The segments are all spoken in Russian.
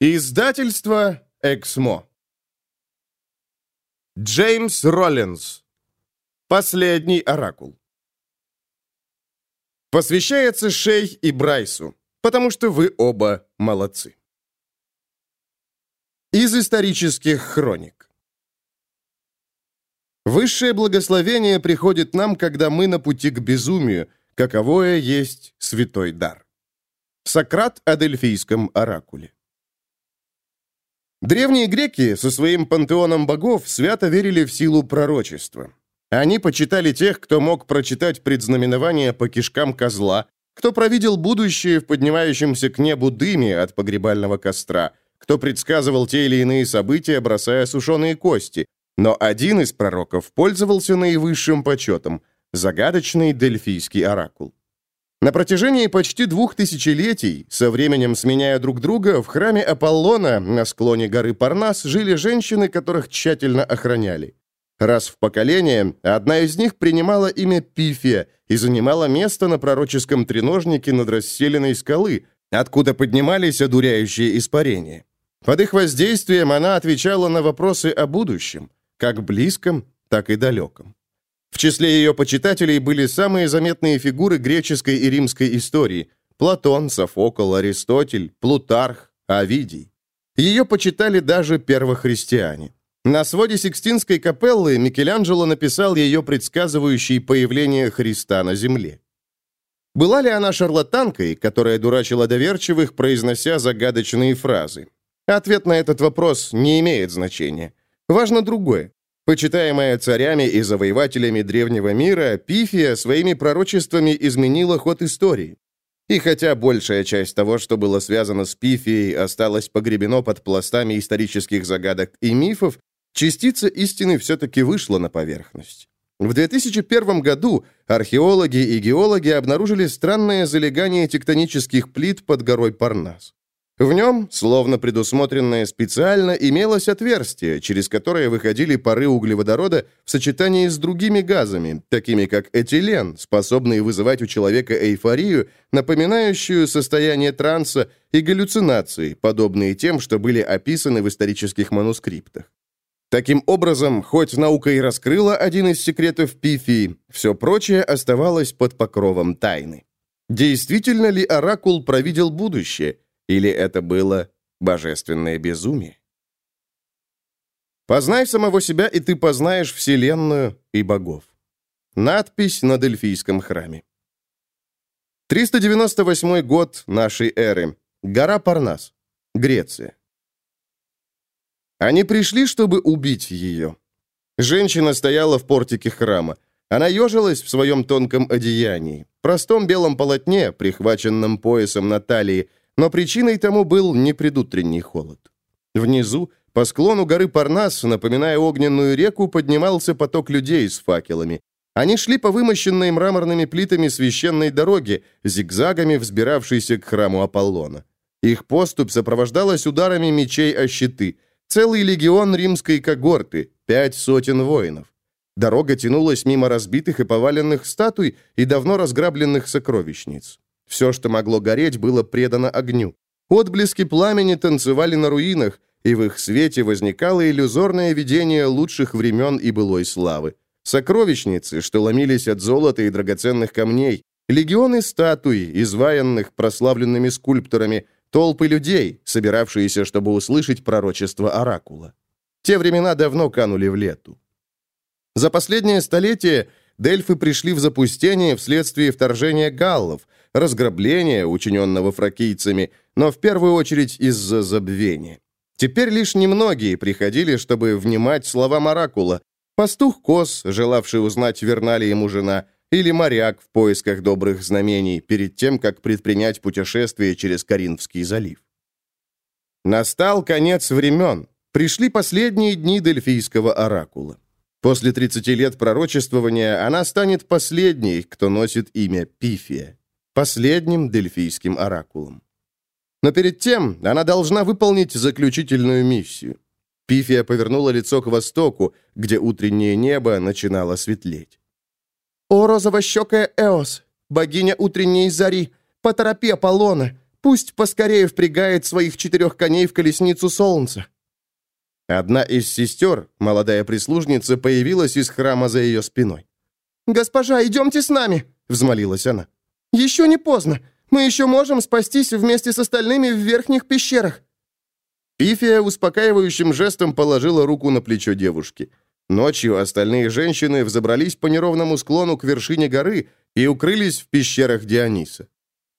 Издательство «Эксмо». Джеймс Роллинс. Последний оракул. Посвящается Шей и Брайсу, потому что вы оба молодцы. Из исторических хроник. Высшее благословение приходит нам, когда мы на пути к безумию, каковое есть святой дар. Сократ о Дельфийском оракуле. Древние греки со своим пантеоном богов свято верили в силу пророчества. Они почитали тех, кто мог прочитать предзнаменования по кишкам козла, кто провидел будущее в поднимающемся к небу дыме от погребального костра, кто предсказывал те или иные события, бросая сушеные кости. Но один из пророков пользовался наивысшим почетом – загадочный дельфийский оракул. На протяжении почти двух тысячелетий, со временем сменяя друг друга, в храме Аполлона на склоне горы Парнас жили женщины, которых тщательно охраняли. Раз в поколение одна из них принимала имя Пифия и занимала место на пророческом треножнике над расселенной скалы, откуда поднимались одуряющие испарения. Под их воздействием она отвечала на вопросы о будущем, как близком, так и далеком. В числе ее почитателей были самые заметные фигуры греческой и римской истории – Платон, Софокл, Аристотель, Плутарх, Овидий. Ее почитали даже первохристиане. На своде Сикстинской капеллы Микеланджело написал ее предсказывающий появление Христа на земле. Была ли она шарлатанкой, которая дурачила доверчивых, произнося загадочные фразы? Ответ на этот вопрос не имеет значения. Важно другое. Почитаемая царями и завоевателями древнего мира, Пифия своими пророчествами изменила ход истории. И хотя большая часть того, что было связано с Пифией, осталась погребено под пластами исторических загадок и мифов, частица истины все-таки вышла на поверхность. В 2001 году археологи и геологи обнаружили странное залегание тектонических плит под горой Парнас. В нем, словно предусмотренное специально, имелось отверстие, через которое выходили пары углеводорода в сочетании с другими газами, такими как этилен, способные вызывать у человека эйфорию, напоминающую состояние транса, и галлюцинации, подобные тем, что были описаны в исторических манускриптах. Таким образом, хоть наука и раскрыла один из секретов Пифии, все прочее оставалось под покровом тайны. Действительно ли Оракул провидел будущее – или это было божественное безумие? «Познай самого себя, и ты познаешь Вселенную и богов». Надпись на Дельфийском храме. 398 год нашей эры. Гора Парнас. Греция. Они пришли, чтобы убить ее. Женщина стояла в портике храма. Она ежилась в своем тонком одеянии, простом белом полотне, прихваченном поясом на талии, но причиной тому был не предутренний холод. Внизу, по склону горы Парнас, напоминая огненную реку, поднимался поток людей с факелами. Они шли по вымощенной мраморными плитами священной дороге, зигзагами взбиравшейся к храму Аполлона. Их поступь сопровождалась ударами мечей о щиты. Целый легион римской когорты, пять сотен воинов. Дорога тянулась мимо разбитых и поваленных статуй и давно разграбленных сокровищниц. Все, что могло гореть, было предано огню. Отблески пламени танцевали на руинах, и в их свете возникало иллюзорное видение лучших времен и былой славы. Сокровищницы, что ломились от золота и драгоценных камней, легионы статуй, изваянных прославленными скульпторами, толпы людей, собиравшиеся, чтобы услышать пророчество Оракула. Те времена давно канули в лету. За последнее столетие Дельфы пришли в запустение вследствие вторжения галлов, разграбления, учиненного фракийцами, но в первую очередь из-за забвения. Теперь лишь немногие приходили, чтобы внимать словам оракула. Пастух Кос, желавший узнать, верна ли ему жена, или моряк в поисках добрых знамений перед тем, как предпринять путешествие через Каринфский залив. Настал конец времен. Пришли последние дни Дельфийского оракула. После 30 лет пророчествования она станет последней, кто носит имя Пифия последним дельфийским оракулом. Но перед тем она должна выполнить заключительную миссию. Пифия повернула лицо к востоку, где утреннее небо начинало светлеть. «О, розовощекая Эос, богиня утренней зари, поторопи Аполлона, Пусть поскорее впрягает своих четырех коней в колесницу солнца». Одна из сестер, молодая прислужница, появилась из храма за ее спиной. «Госпожа, идемте с нами!» — взмолилась она. «Еще не поздно. Мы еще можем спастись вместе с остальными в верхних пещерах». Пифия успокаивающим жестом положила руку на плечо девушки. Ночью остальные женщины взобрались по неровному склону к вершине горы и укрылись в пещерах Диониса.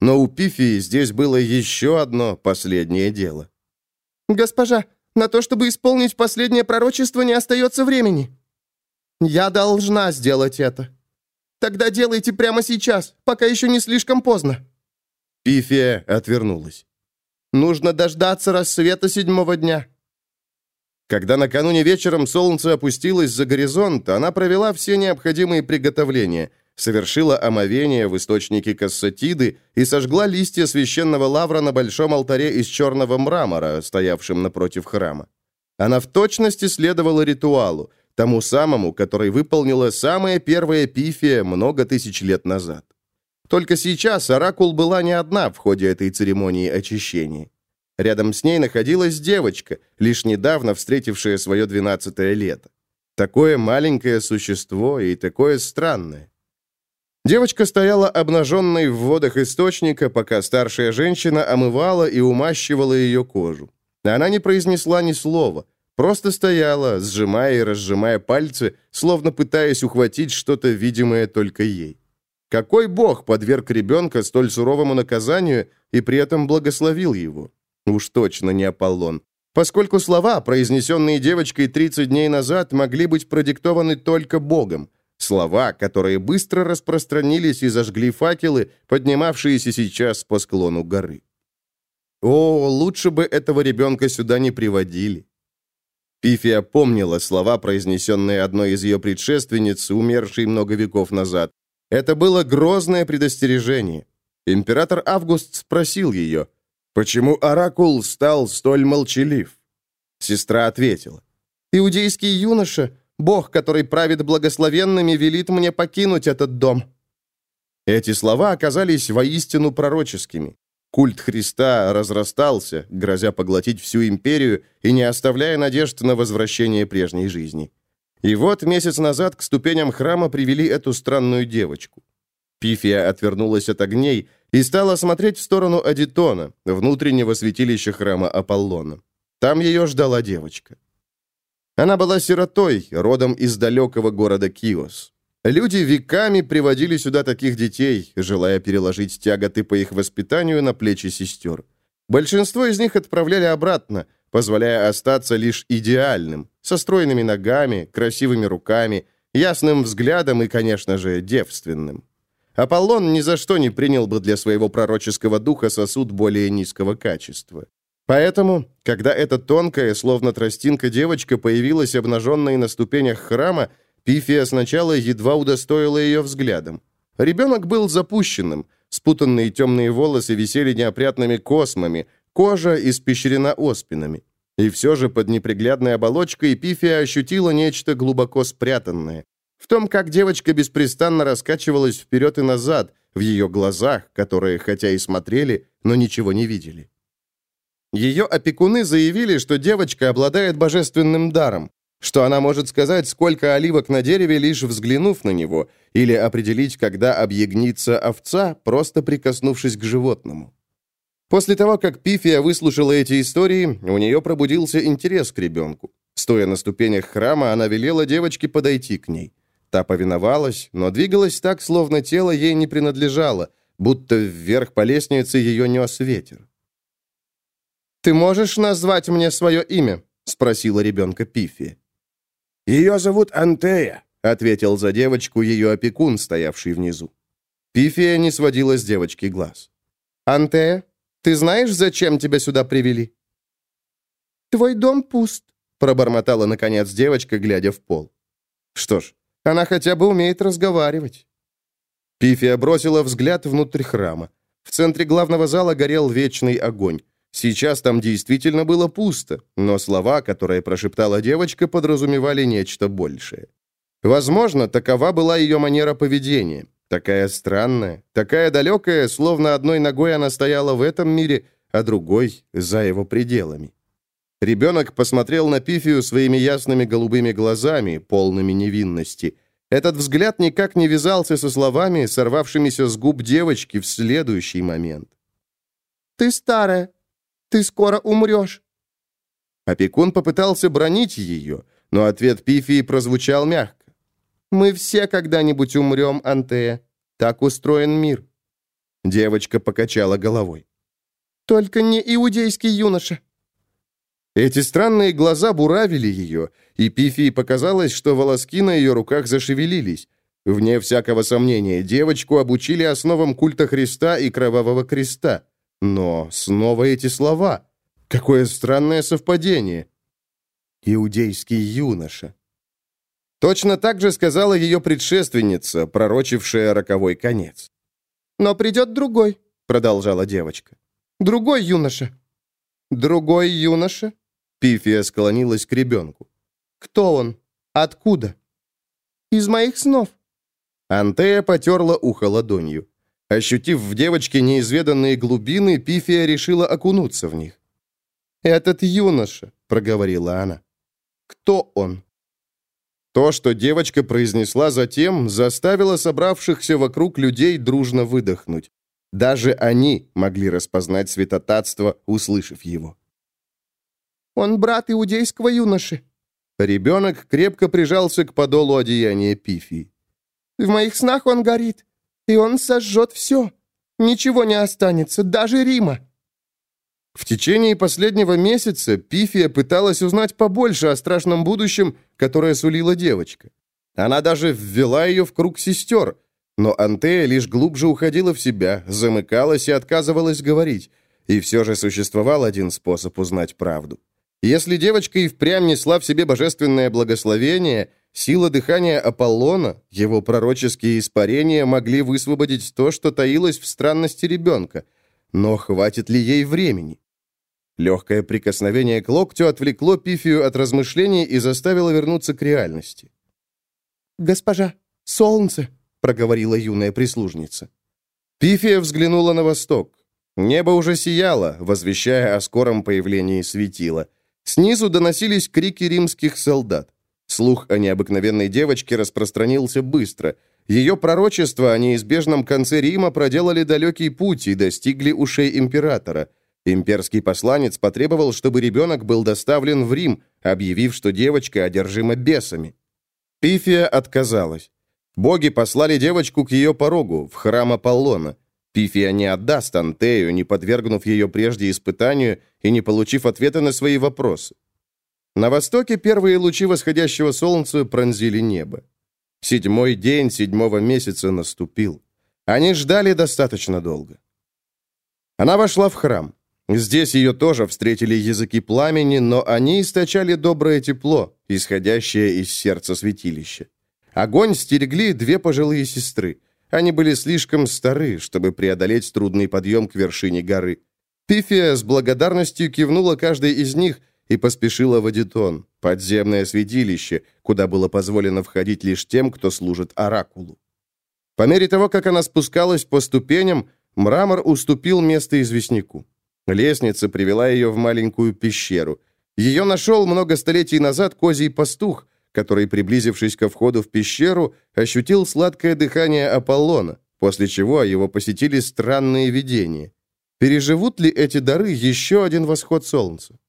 Но у Пифии здесь было еще одно последнее дело. «Госпожа, на то, чтобы исполнить последнее пророчество, не остается времени». «Я должна сделать это». «Тогда делайте прямо сейчас, пока еще не слишком поздно». Пифия отвернулась. «Нужно дождаться рассвета седьмого дня». Когда накануне вечером солнце опустилось за горизонт, она провела все необходимые приготовления, совершила омовение в источнике Кассатиды и сожгла листья священного лавра на большом алтаре из черного мрамора, стоявшем напротив храма. Она в точности следовала ритуалу, тому самому, который выполнила самая первая пифия много тысяч лет назад. Только сейчас Оракул была не одна в ходе этой церемонии очищения. Рядом с ней находилась девочка, лишь недавно встретившая свое двенадцатое лето. Такое маленькое существо и такое странное. Девочка стояла обнаженной в водах источника, пока старшая женщина омывала и умащивала ее кожу. Она не произнесла ни слова, просто стояла, сжимая и разжимая пальцы, словно пытаясь ухватить что-то видимое только ей. Какой бог подверг ребенка столь суровому наказанию и при этом благословил его? Уж точно не Аполлон. Поскольку слова, произнесенные девочкой 30 дней назад, могли быть продиктованы только Богом. Слова, которые быстро распространились и зажгли факелы, поднимавшиеся сейчас по склону горы. О, лучше бы этого ребенка сюда не приводили. Пифия помнила слова, произнесенные одной из ее предшественниц, умершей много веков назад. Это было грозное предостережение. Император Август спросил ее, почему Оракул стал столь молчалив? Сестра ответила, «Иудейский юноша, бог, который правит благословенными, велит мне покинуть этот дом». Эти слова оказались воистину пророческими. Культ Христа разрастался, грозя поглотить всю империю и не оставляя надежд на возвращение прежней жизни. И вот месяц назад к ступеням храма привели эту странную девочку. Пифия отвернулась от огней и стала смотреть в сторону Адитона, внутреннего святилища храма Аполлона. Там ее ждала девочка. Она была сиротой, родом из далекого города Киос. Люди веками приводили сюда таких детей, желая переложить тяготы по их воспитанию на плечи сестер. Большинство из них отправляли обратно – позволяя остаться лишь идеальным, со стройными ногами, красивыми руками, ясным взглядом и, конечно же, девственным. Аполлон ни за что не принял бы для своего пророческого духа сосуд более низкого качества. Поэтому, когда эта тонкая, словно тростинка девочка появилась обнаженной на ступенях храма, Пифия сначала едва удостоила ее взглядом. Ребенок был запущенным, спутанные темные волосы висели неопрятными космами, Кожа испещрена оспинами. И все же под неприглядной оболочкой Пифия ощутила нечто глубоко спрятанное. В том, как девочка беспрестанно раскачивалась вперед и назад, в ее глазах, которые хотя и смотрели, но ничего не видели. Ее опекуны заявили, что девочка обладает божественным даром, что она может сказать, сколько оливок на дереве, лишь взглянув на него, или определить, когда объегнится овца, просто прикоснувшись к животному. После того, как Пифия выслушала эти истории, у нее пробудился интерес к ребенку. Стоя на ступенях храма, она велела девочке подойти к ней. Та повиновалась, но двигалась так, словно тело ей не принадлежало, будто вверх по лестнице ее нес ветер. «Ты можешь назвать мне свое имя?» — спросила ребенка Пифия. «Ее зовут Антея», — ответил за девочку ее опекун, стоявший внизу. Пифия не сводила с девочки глаз. «Антея, ты знаешь, зачем тебя сюда привели?» «Твой дом пуст», — пробормотала, наконец, девочка, глядя в пол. «Что ж, она хотя бы умеет разговаривать». Пифия бросила взгляд внутрь храма. В центре главного зала горел вечный огонь. Сейчас там действительно было пусто, но слова, которые прошептала девочка, подразумевали нечто большее. Возможно, такова была ее манера поведения. Такая странная, такая далекая, словно одной ногой она стояла в этом мире, а другой — за его пределами. Ребенок посмотрел на Пифию своими ясными голубыми глазами, полными невинности. Этот взгляд никак не вязался со словами, сорвавшимися с губ девочки в следующий момент. «Ты старая. Ты скоро умрешь». Опекун попытался бронить ее, но ответ Пифии прозвучал мягко. «Мы все когда-нибудь умрем, Антея. Так устроен мир». Девочка покачала головой. «Только не иудейский юноша». Эти странные глаза буравили ее, и Пифии показалось, что волоски на ее руках зашевелились. Вне всякого сомнения, девочку обучили основам культа Христа и Кровавого Креста. Но снова эти слова. Какое странное совпадение. Иудейский юноша. Точно так же сказала ее предшественница, пророчившая роковой конец. «Но придет другой», — продолжала девочка. «Другой юноша». «Другой юноша?» Пифия склонилась к ребенку. «Кто он? Откуда?» «Из моих снов». Антея потерла ухо ладонью. Ощутив в девочке неизведанные глубины, Пифия решила окунуться в них. «Этот юноша», — проговорила она. «Кто он?» То, что девочка произнесла затем, заставило собравшихся вокруг людей дружно выдохнуть. Даже они могли распознать святотатство, услышав его. «Он брат иудейского юноши». Ребенок крепко прижался к подолу одеяния Пифии. «В моих снах он горит, и он сожжет все. Ничего не останется, даже Рима». В течение последнего месяца Пифия пыталась узнать побольше о страшном будущем, которое сулила девочка. Она даже ввела ее в круг сестер, но Антея лишь глубже уходила в себя, замыкалась и отказывалась говорить. И все же существовал один способ узнать правду. Если девочка и впрямь несла в себе божественное благословение, сила дыхания Аполлона, его пророческие испарения могли высвободить то, что таилось в странности ребенка – но хватит ли ей времени? Легкое прикосновение к локтю отвлекло Пифию от размышлений и заставило вернуться к реальности. «Госпожа, солнце!» — проговорила юная прислужница. Пифия взглянула на восток. Небо уже сияло, возвещая о скором появлении светила. Снизу доносились крики римских солдат. Слух о необыкновенной девочке распространился быстро — ее пророчества о неизбежном конце Рима проделали далекий путь и достигли ушей императора. Имперский посланец потребовал, чтобы ребенок был доставлен в Рим, объявив, что девочка одержима бесами. Пифия отказалась. Боги послали девочку к ее порогу, в храм Аполлона. Пифия не отдаст Антею, не подвергнув ее прежде испытанию и не получив ответа на свои вопросы. На востоке первые лучи восходящего солнца пронзили небо. Седьмой день седьмого месяца наступил. Они ждали достаточно долго. Она вошла в храм. Здесь ее тоже встретили языки пламени, но они источали доброе тепло, исходящее из сердца святилища. Огонь стерегли две пожилые сестры. Они были слишком стары, чтобы преодолеть трудный подъем к вершине горы. Пифия с благодарностью кивнула каждой из них и поспешила в Адитон, подземное святилище, куда было позволено входить лишь тем, кто служит оракулу. По мере того, как она спускалась по ступеням, мрамор уступил место известняку. Лестница привела ее в маленькую пещеру. Ее нашел много столетий назад козий пастух, который, приблизившись ко входу в пещеру, ощутил сладкое дыхание Аполлона, после чего его посетили странные видения. Переживут ли эти дары еще один восход солнца?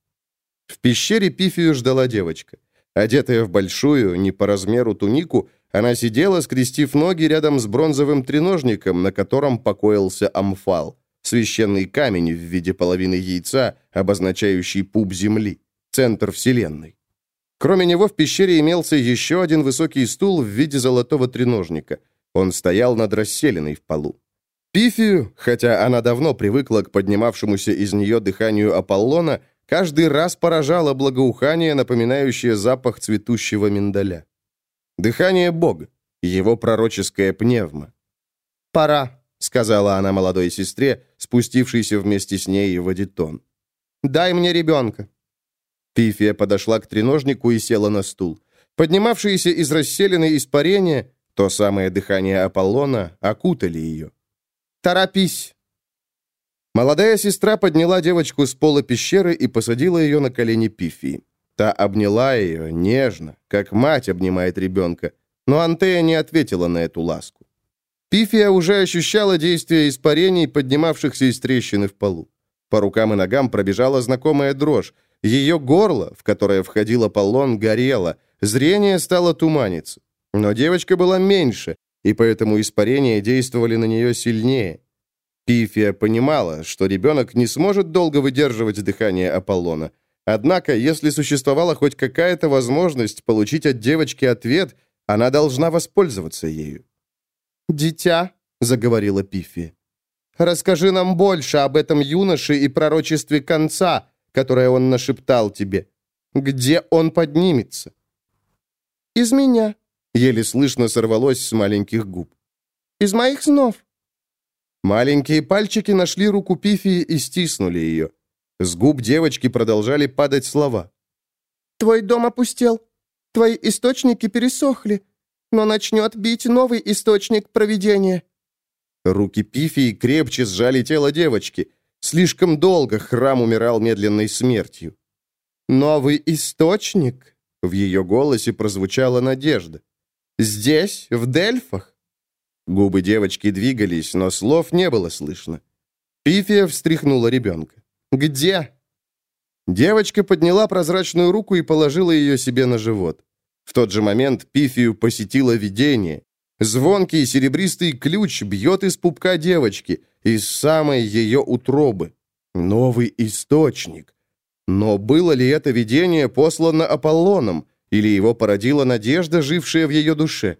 В пещере Пифию ждала девочка. Одетая в большую, не по размеру тунику, она сидела, скрестив ноги рядом с бронзовым треножником, на котором покоился амфал, священный камень в виде половины яйца, обозначающий пуп Земли, центр Вселенной. Кроме него в пещере имелся еще один высокий стул в виде золотого треножника. Он стоял над расселенной в полу. Пифию, хотя она давно привыкла к поднимавшемуся из нее дыханию Аполлона, Каждый раз поражало благоухание, напоминающее запах цветущего миндаля. Дыхание Бога, его пророческая пневма. «Пора», — сказала она молодой сестре, спустившейся вместе с ней в Адитон. «Дай мне ребенка». Пифия подошла к треножнику и села на стул. Поднимавшиеся из расселенной испарения То самое дыхание Аполлона окутали ее. «Торопись!» Молодая сестра подняла девочку с пола пещеры и посадила ее на колени Пифии. Та обняла ее нежно, как мать обнимает ребенка, но Антея не ответила на эту ласку. Пифия уже ощущала действие испарений, поднимавшихся из трещины в полу. По рукам и ногам пробежала знакомая дрожь. Ее горло, в которое входил Аполлон, горело, зрение стало туманиться. Но девочка была меньше, и поэтому испарения действовали на нее сильнее. Пифия понимала, что ребенок не сможет долго выдерживать дыхание Аполлона. Однако, если существовала хоть какая-то возможность получить от девочки ответ, она должна воспользоваться ею. «Дитя», — заговорила Пифия, — «расскажи нам больше об этом юноше и пророчестве конца, которое он нашептал тебе. Где он поднимется?» «Из меня», — еле слышно сорвалось с маленьких губ. «Из моих снов». Маленькие пальчики нашли руку Пифии и стиснули ее. С губ девочки продолжали падать слова. «Твой дом опустел. Твои источники пересохли. Но начнет бить новый источник провидения». Руки Пифии крепче сжали тело девочки. Слишком долго храм умирал медленной смертью. «Новый источник?» В ее голосе прозвучала надежда. «Здесь, в Дельфах?» Губы девочки двигались, но слов не было слышно. Пифия встряхнула ребенка. «Где?» Девочка подняла прозрачную руку и положила ее себе на живот. В тот же момент Пифию посетило видение. Звонкий серебристый ключ бьет из пупка девочки, из самой ее утробы. Новый источник. Но было ли это видение послано Аполлоном, или его породила надежда, жившая в ее душе?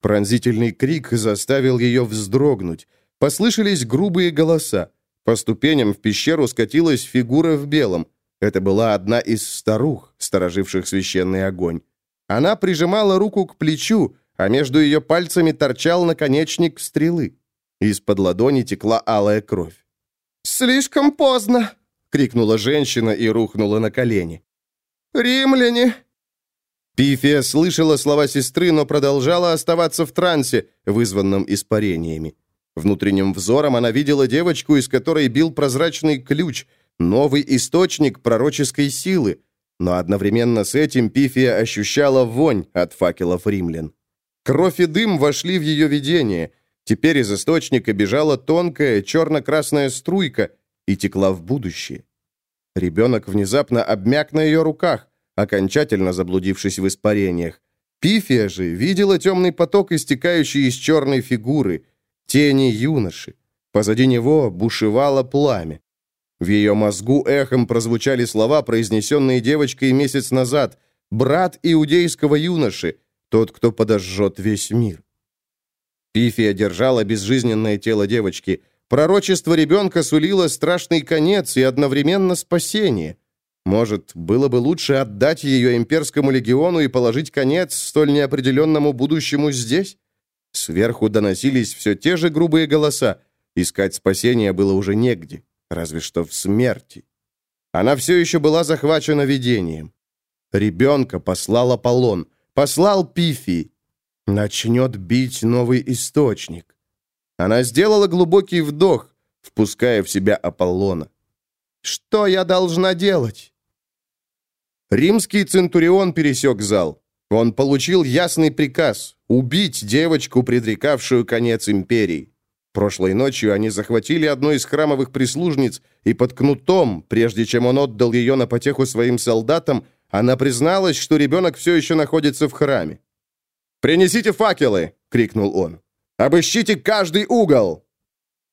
Пронзительный крик заставил ее вздрогнуть. Послышались грубые голоса. По ступеням в пещеру скатилась фигура в белом. Это была одна из старух, стороживших священный огонь. Она прижимала руку к плечу, а между ее пальцами торчал наконечник стрелы. Из-под ладони текла алая кровь. «Слишком поздно!» — крикнула женщина и рухнула на колени. «Римляне!» Пифия слышала слова сестры, но продолжала оставаться в трансе, вызванном испарениями. Внутренним взором она видела девочку, из которой бил прозрачный ключ, новый источник пророческой силы. Но одновременно с этим Пифия ощущала вонь от факелов римлян. Кровь и дым вошли в ее видение. Теперь из источника бежала тонкая черно-красная струйка и текла в будущее. Ребенок внезапно обмяк на ее руках, окончательно заблудившись в испарениях. Пифия же видела темный поток, истекающий из черной фигуры — тени юноши. Позади него бушевало пламя. В ее мозгу эхом прозвучали слова, произнесенные девочкой месяц назад. «Брат иудейского юноши, тот, кто подожжет весь мир». Пифия держала безжизненное тело девочки. Пророчество ребенка сулило страшный конец и одновременно спасение. Может, было бы лучше отдать ее имперскому легиону и положить конец столь неопределенному будущему здесь? Сверху доносились все те же грубые голоса. Искать спасения было уже негде, разве что в смерти. Она все еще была захвачена видением. Ребенка послал Аполлон, послал Пифии. Начнет бить новый источник. Она сделала глубокий вдох, впуская в себя Аполлона. «Что я должна делать?» Римский центурион пересек зал. Он получил ясный приказ – убить девочку, предрекавшую конец империи. Прошлой ночью они захватили одну из храмовых прислужниц, и под кнутом, прежде чем он отдал ее на потеху своим солдатам, она призналась, что ребенок все еще находится в храме. «Принесите факелы!» — крикнул он. «Обыщите каждый угол!»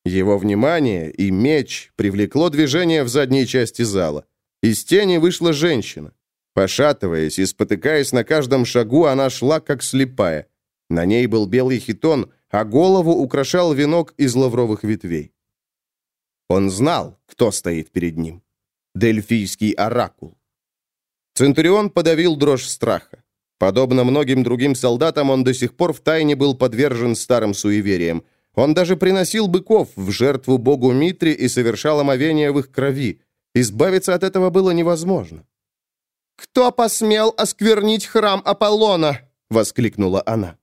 Его внимание и меч привлекло движение в задней части зала. Из тени вышла женщина. Пошатываясь и спотыкаясь на каждом шагу, она шла как слепая. На ней был белый хитон, а голову украшал венок из лавровых ветвей. Он знал, кто стоит перед ним. Дельфийский оракул. Центурион подавил дрожь страха. Подобно многим другим солдатам, он до сих пор втайне был подвержен старым суевериям. Он даже приносил быков в жертву богу Митре и совершал омовение в их крови. Избавиться от этого было невозможно. «Кто посмел осквернить храм Аполлона?» — воскликнула она.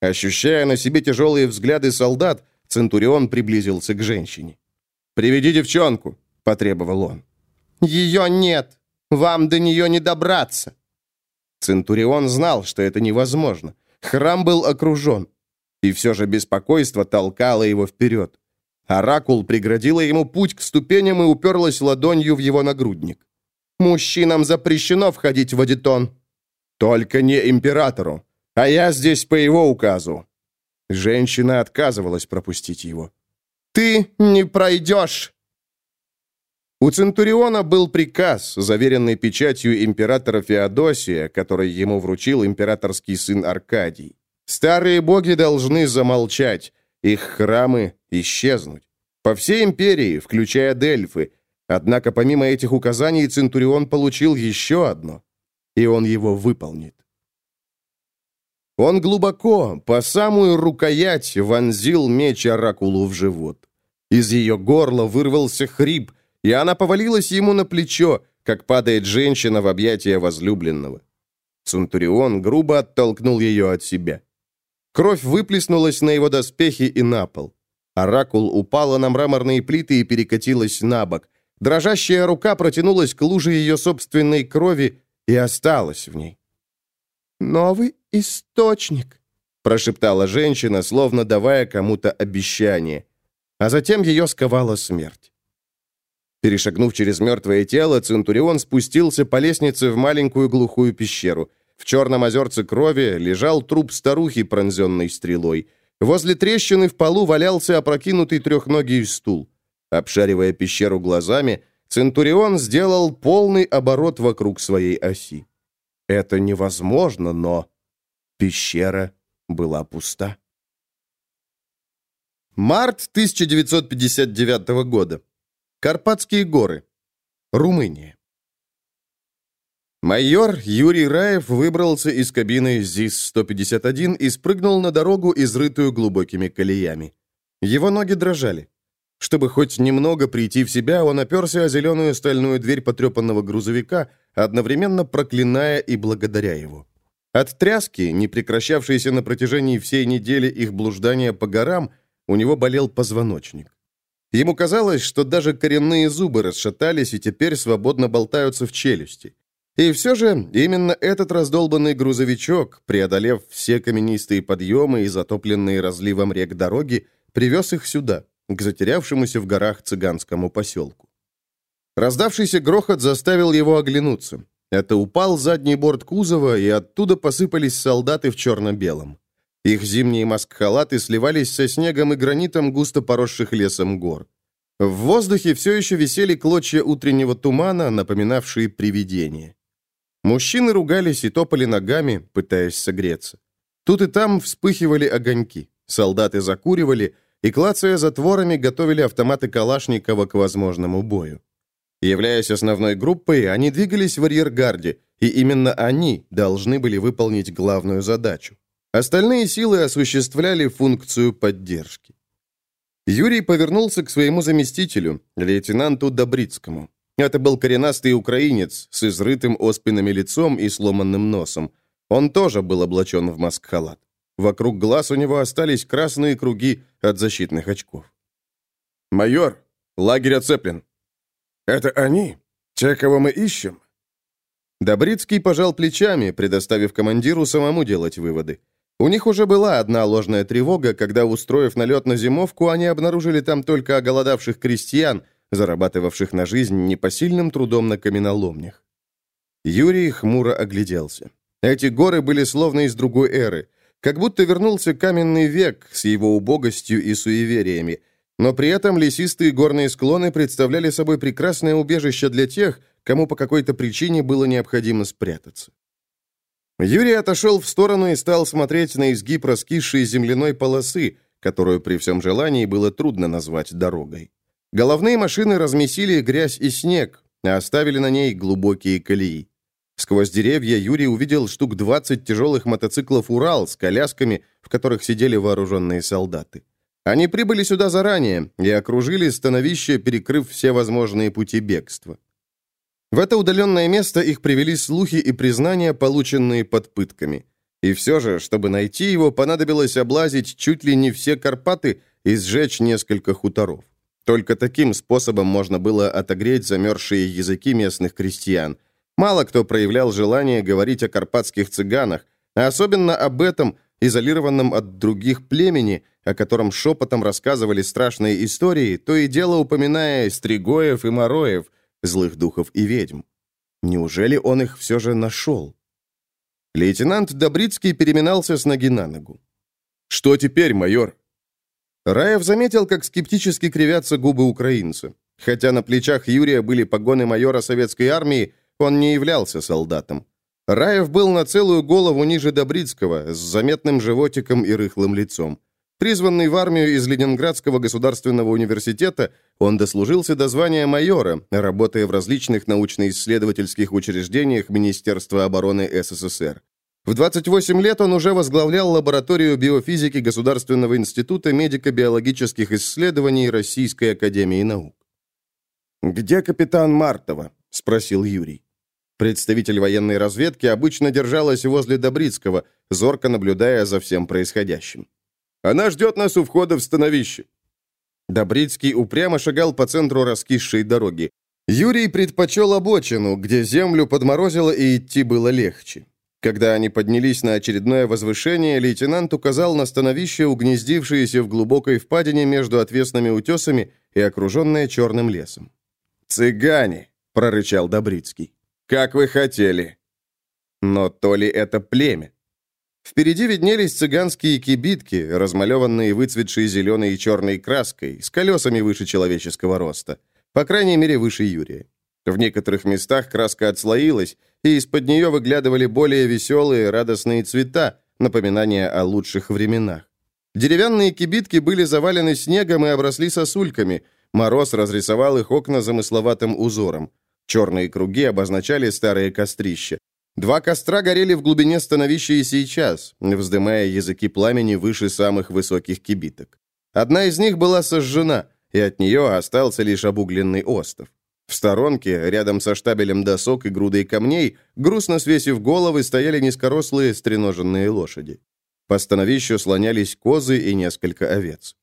Ощущая на себе тяжелые взгляды солдат, Центурион приблизился к женщине. «Приведи девчонку», — потребовал он. «Ее нет. Вам до нее не добраться». Центурион знал, что это невозможно. Храм был окружен. И все же беспокойство толкало его вперед. Оракул преградила ему путь к ступеням и уперлась ладонью в его нагрудник. «Мужчинам запрещено входить в Адитон». «Только не императору. А я здесь по его указу». Женщина отказывалась пропустить его. «Ты не пройдешь!» У Центуриона был приказ, заверенный печатью императора Феодосия, который ему вручил императорский сын Аркадий. Старые боги должны замолчать, их храмы исчезнуть. По всей империи, включая Дельфы. Однако помимо этих указаний Центурион получил еще одно, и он его выполнит. Он глубоко, по самую рукоять, вонзил меч Оракулу в живот. Из ее горла вырвался хрип, и она повалилась ему на плечо, как падает женщина в объятия возлюбленного. Центурион грубо оттолкнул ее от себя. Кровь выплеснулась на его доспехи и на пол. Оракул упала на мраморные плиты и перекатилась на бок. Дрожащая рука протянулась к луже ее собственной крови и осталась в ней. «Новый источник», — прошептала женщина, словно давая кому-то обещание. А затем ее сковала смерть. Перешагнув через мертвое тело, Центурион спустился по лестнице в маленькую глухую пещеру. В черном озерце крови лежал труп старухи, пронзенной стрелой. Возле трещины в полу валялся опрокинутый трехногий стул. Обшаривая пещеру глазами, Центурион сделал полный оборот вокруг своей оси. Это невозможно, но пещера была пуста. Март 1959 года. Карпатские горы. Румыния. Майор Юрий Раев выбрался из кабины ЗИС-151 и спрыгнул на дорогу, изрытую глубокими колеями. Его ноги дрожали. Чтобы хоть немного прийти в себя, он оперся о зеленую стальную дверь потрепанного грузовика, одновременно проклиная и благодаря его. От тряски, не прекращавшейся на протяжении всей недели их блуждания по горам, у него болел позвоночник. Ему казалось, что даже коренные зубы расшатались и теперь свободно болтаются в челюсти. И все же именно этот раздолбанный грузовичок, преодолев все каменистые подъемы и затопленные разливом рек дороги, привез их сюда, к затерявшемуся в горах цыганскому поселку. Раздавшийся грохот заставил его оглянуться. Это упал задний борт кузова, и оттуда посыпались солдаты в черно-белом. Их зимние маскхалаты сливались со снегом и гранитом, густо поросших лесом гор. В воздухе все еще висели клочья утреннего тумана, напоминавшие привидения. Мужчины ругались и топали ногами, пытаясь согреться. Тут и там вспыхивали огоньки. Солдаты закуривали, и, клацая затворами, готовили автоматы Калашникова к возможному бою. Являясь основной группой, они двигались в арьергарде, и именно они должны были выполнить главную задачу. Остальные силы осуществляли функцию поддержки. Юрий повернулся к своему заместителю, лейтенанту Добрицкому. Это был коренастый украинец с изрытым оспинами лицом и сломанным носом. Он тоже был облачен в маск-халат. Вокруг глаз у него остались красные круги от защитных очков. «Майор, лагерь оцеплен». «Это они? Те, кого мы ищем?» Добрицкий пожал плечами, предоставив командиру самому делать выводы. У них уже была одна ложная тревога, когда, устроив налет на зимовку, они обнаружили там только оголодавших крестьян, зарабатывавших на жизнь непосильным трудом на каменоломнях. Юрий хмуро огляделся. Эти горы были словно из другой эры. Как будто вернулся каменный век с его убогостью и суевериями, но при этом лесистые горные склоны представляли собой прекрасное убежище для тех, кому по какой-то причине было необходимо спрятаться. Юрий отошел в сторону и стал смотреть на изгиб раскисшей земляной полосы, которую при всем желании было трудно назвать дорогой. Головные машины размесили грязь и снег, а оставили на ней глубокие колеи. Сквозь деревья Юрий увидел штук 20 тяжелых мотоциклов «Урал» с колясками, в которых сидели вооруженные солдаты. Они прибыли сюда заранее и окружили становище, перекрыв все возможные пути бегства. В это удаленное место их привели слухи и признания, полученные под пытками. И все же, чтобы найти его, понадобилось облазить чуть ли не все Карпаты и сжечь несколько хуторов. Только таким способом можно было отогреть замерзшие языки местных крестьян. Мало кто проявлял желание говорить о карпатских цыганах, а особенно об этом, изолированном от других племени, о котором шепотом рассказывали страшные истории, то и дело упоминая Стригоев и Мороев, злых духов и ведьм. Неужели он их все же нашел? Лейтенант Добрицкий переминался с ноги на ногу. «Что теперь, майор?» Раев заметил, как скептически кривятся губы украинца. Хотя на плечах Юрия были погоны майора советской армии, он не являлся солдатом. Раев был на целую голову ниже Добрицкого, с заметным животиком и рыхлым лицом. Призванный в армию из Ленинградского государственного университета, он дослужился до звания майора, работая в различных научно-исследовательских учреждениях Министерства обороны СССР. В 28 лет он уже возглавлял лабораторию биофизики Государственного института медико-биологических исследований Российской академии наук. «Где капитан Мартова?» – спросил Юрий. Представитель военной разведки обычно держалась возле Добрицкого, зорко наблюдая за всем происходящим. Она ждет нас у входа в становище». Добрицкий упрямо шагал по центру раскисшей дороги. Юрий предпочел обочину, где землю подморозило и идти было легче. Когда они поднялись на очередное возвышение, лейтенант указал на становище, угнездившееся в глубокой впадине между отвесными утесами и окруженное черным лесом. «Цыгане!» — прорычал Добрицкий. «Как вы хотели!» Но то ли это племя? Впереди виднелись цыганские кибитки, размалеванные выцветшей зеленой и черной краской, с колесами выше человеческого роста. По крайней мере, выше Юрия. В некоторых местах краска отслоилась, и из-под нее выглядывали более веселые, радостные цвета, напоминания о лучших временах. Деревянные кибитки были завалены снегом и обросли сосульками. Мороз разрисовал их окна замысловатым узором. Черные круги обозначали старые кострища. Два костра горели в глубине становища и сейчас, вздымая языки пламени выше самых высоких кибиток. Одна из них была сожжена, и от нее остался лишь обугленный остов. В сторонке, рядом со штабелем досок и грудой камней, грустно свесив головы, стояли низкорослые стреноженные лошади. По становищу слонялись козы и несколько овец.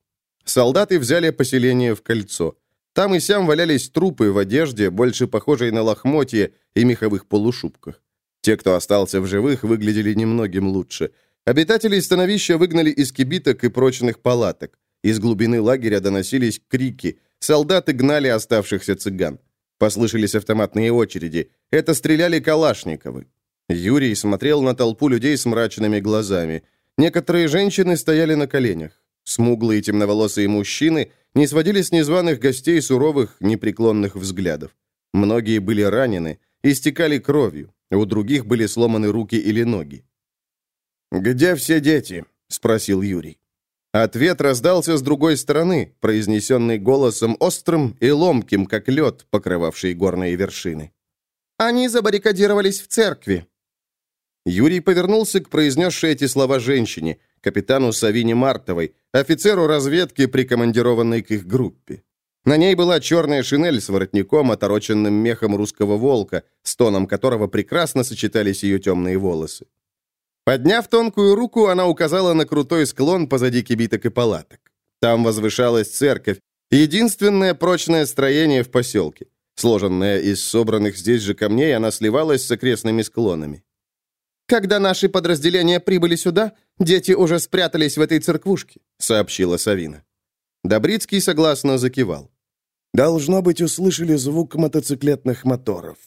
Солдаты взяли поселение в кольцо. Там и сям валялись трупы в одежде, больше похожей на лохмотье и меховых полушубках. Те, кто остался в живых, выглядели немногим лучше. Обитателей становища выгнали из кибиток и прочных палаток. Из глубины лагеря доносились крики. Солдаты гнали оставшихся цыган. Послышались автоматные очереди. Это стреляли Калашниковы. Юрий смотрел на толпу людей с мрачными глазами. Некоторые женщины стояли на коленях. Смуглые темноволосые мужчины не сводили с незваных гостей суровых, непреклонных взглядов. Многие были ранены, истекали кровью. У других были сломаны руки или ноги. «Где все дети?» — спросил Юрий. Ответ раздался с другой стороны, произнесенный голосом острым и ломким, как лед, покрывавший горные вершины. «Они забаррикадировались в церкви». Юрий повернулся к произнесшей эти слова женщине, капитану Савине Мартовой, офицеру разведки, прикомандированной к их группе. На ней была черная шинель с воротником, отороченным мехом русского волка, с тоном которого прекрасно сочетались ее темные волосы. Подняв тонкую руку, она указала на крутой склон позади кибиток и палаток. Там возвышалась церковь, единственное прочное строение в поселке. Сложенная из собранных здесь же камней, она сливалась с окрестными склонами. «Когда наши подразделения прибыли сюда, дети уже спрятались в этой церквушке», — сообщила Савина. Добрицкий согласно закивал. «Должно быть, услышали звук мотоциклетных моторов».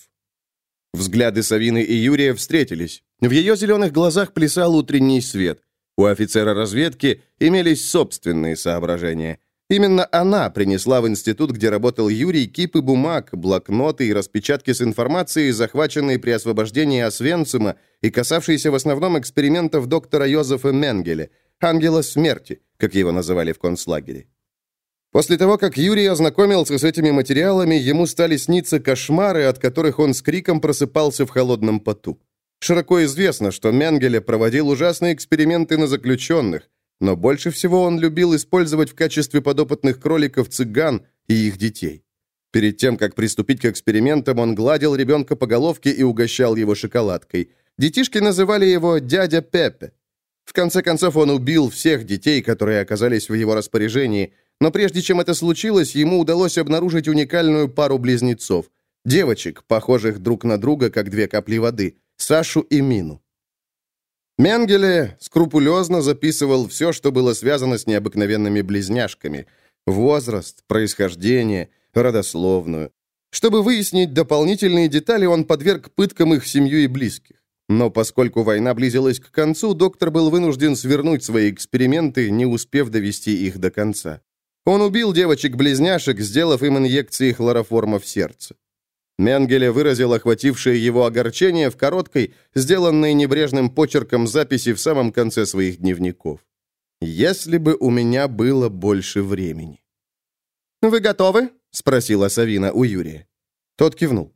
Взгляды Савины и Юрия встретились. В ее зеленых глазах плясал утренний свет. У офицера разведки имелись собственные соображения. Именно она принесла в институт, где работал Юрий, кипы бумаг, блокноты и распечатки с информацией, захваченные при освобождении Освенцима и касавшиеся в основном экспериментов доктора Йозефа Менгеля, ангела смерти, как его называли в концлагере. После того, как Юрий ознакомился с этими материалами, ему стали сниться кошмары, от которых он с криком просыпался в холодном поту. Широко известно, что Менгеле проводил ужасные эксперименты на заключенных, но больше всего он любил использовать в качестве подопытных кроликов цыган и их детей. Перед тем, как приступить к экспериментам, он гладил ребенка по головке и угощал его шоколадкой. Детишки называли его «дядя Пепе». В конце концов, он убил всех детей, которые оказались в его распоряжении, но прежде чем это случилось, ему удалось обнаружить уникальную пару близнецов, девочек, похожих друг на друга, как две капли воды, Сашу и Мину. Менгеле скрупулезно записывал все, что было связано с необыкновенными близняшками. Возраст, происхождение, родословную. Чтобы выяснить дополнительные детали, он подверг пыткам их семью и близких. Но поскольку война близилась к концу, доктор был вынужден свернуть свои эксперименты, не успев довести их до конца. Он убил девочек-близняшек, сделав им инъекции хлороформа в сердце. Менгеле выразил охватившее его огорчение в короткой, сделанной небрежным почерком записи в самом конце своих дневников. «Если бы у меня было больше времени». «Вы готовы?» — спросила Савина у Юрия. Тот кивнул.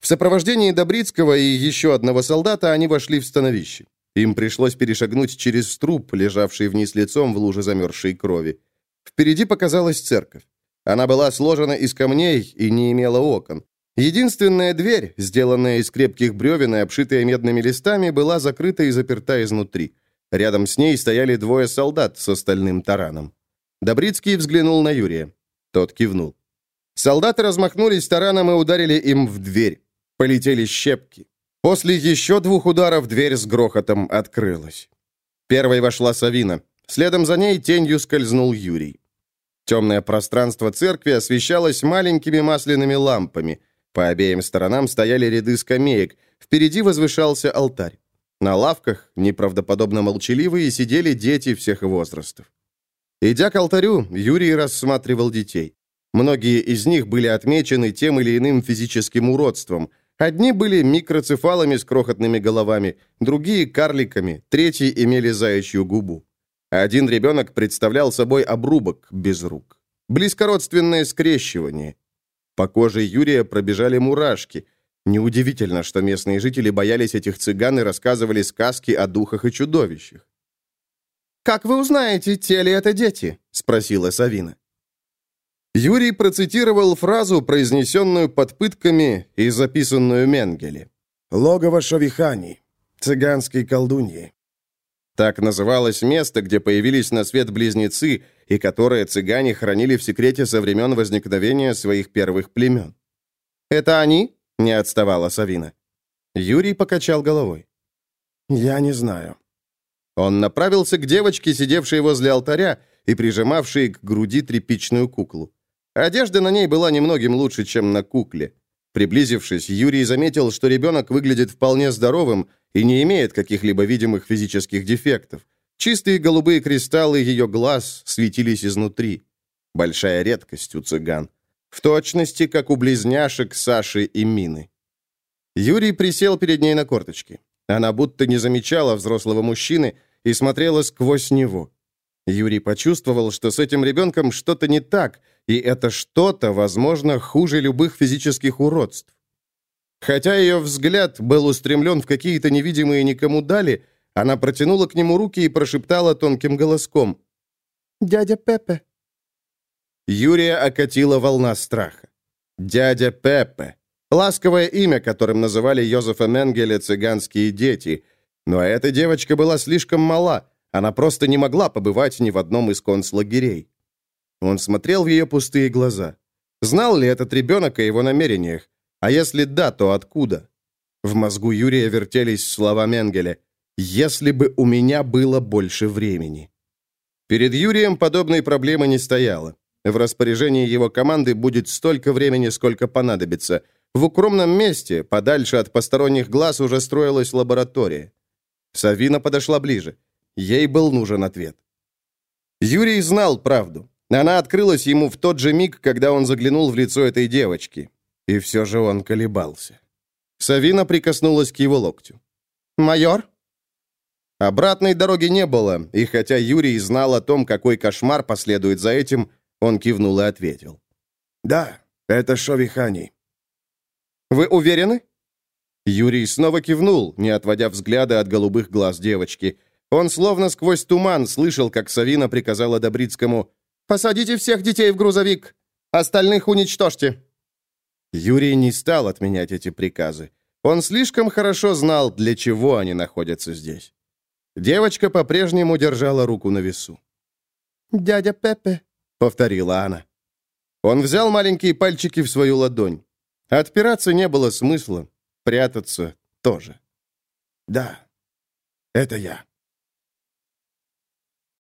В сопровождении Добрицкого и еще одного солдата они вошли в становище. Им пришлось перешагнуть через труп, лежавший вниз лицом в луже замерзшей крови. Впереди показалась церковь. Она была сложена из камней и не имела окон. Единственная дверь, сделанная из крепких бревен и обшитая медными листами, была закрыта и заперта изнутри. Рядом с ней стояли двое солдат с остальным тараном. Добрицкий взглянул на Юрия. Тот кивнул. Солдаты размахнулись тараном и ударили им в дверь. Полетели щепки. После еще двух ударов дверь с грохотом открылась. Первой вошла Савина. Следом за ней тенью скользнул Юрий. Темное пространство церкви освещалось маленькими масляными лампами. По обеим сторонам стояли ряды скамеек, впереди возвышался алтарь. На лавках, неправдоподобно молчаливые, сидели дети всех возрастов. Идя к алтарю, Юрий рассматривал детей. Многие из них были отмечены тем или иным физическим уродством. Одни были микроцефалами с крохотными головами, другие – карликами, третьи имели заячью губу. Один ребенок представлял собой обрубок без рук. Близкородственное скрещивание. По коже Юрия пробежали мурашки. Неудивительно, что местные жители боялись этих цыган и рассказывали сказки о духах и чудовищах. «Как вы узнаете, те ли это дети?» — спросила Савина. Юрий процитировал фразу, произнесенную под пытками и записанную Менгеле. «Логово Шавихани, цыганской колдуньи». Так называлось место, где появились на свет близнецы, и которое цыгане хранили в секрете со времен возникновения своих первых племен. «Это они?» — не отставала Савина. Юрий покачал головой. «Я не знаю». Он направился к девочке, сидевшей возле алтаря и прижимавшей к груди тряпичную куклу. Одежда на ней была немногим лучше, чем на кукле. Приблизившись, Юрий заметил, что ребенок выглядит вполне здоровым и не имеет каких-либо видимых физических дефектов. Чистые голубые кристаллы ее глаз светились изнутри. Большая редкость у цыган. В точности, как у близняшек Саши и Мины. Юрий присел перед ней на корточки. Она будто не замечала взрослого мужчины и смотрела сквозь него. Юрий почувствовал, что с этим ребенком что-то не так, и это что-то, возможно, хуже любых физических уродств. Хотя ее взгляд был устремлен в какие-то невидимые никому дали, она протянула к нему руки и прошептала тонким голоском. «Дядя Пепе». Юрия окатила волна страха. «Дядя Пепе». Ласковое имя, которым называли Йозефа Менгеля цыганские дети. Но эта девочка была слишком мала, она просто не могла побывать ни в одном из концлагерей. Он смотрел в ее пустые глаза. Знал ли этот ребенок о его намерениях? А если да, то откуда? В мозгу Юрия вертелись слова Менгеля. «Если бы у меня было больше времени». Перед Юрием подобной проблемы не стояло. В распоряжении его команды будет столько времени, сколько понадобится. В укромном месте, подальше от посторонних глаз, уже строилась лаборатория. Савина подошла ближе. Ей был нужен ответ. Юрий знал правду. Она открылась ему в тот же миг, когда он заглянул в лицо этой девочки. И все же он колебался. Савина прикоснулась к его локтю. «Майор?» Обратной дороги не было, и хотя Юрий знал о том, какой кошмар последует за этим, он кивнул и ответил. «Да, это Шовихани». «Вы уверены?» Юрий снова кивнул, не отводя взгляда от голубых глаз девочки. Он словно сквозь туман слышал, как Савина приказала Добрицкому «Посадите всех детей в грузовик! Остальных уничтожьте!» Юрий не стал отменять эти приказы. Он слишком хорошо знал, для чего они находятся здесь. Девочка по-прежнему держала руку на весу. «Дядя Пепе», — повторила она. Он взял маленькие пальчики в свою ладонь. Отпираться не было смысла, прятаться тоже. «Да, это я».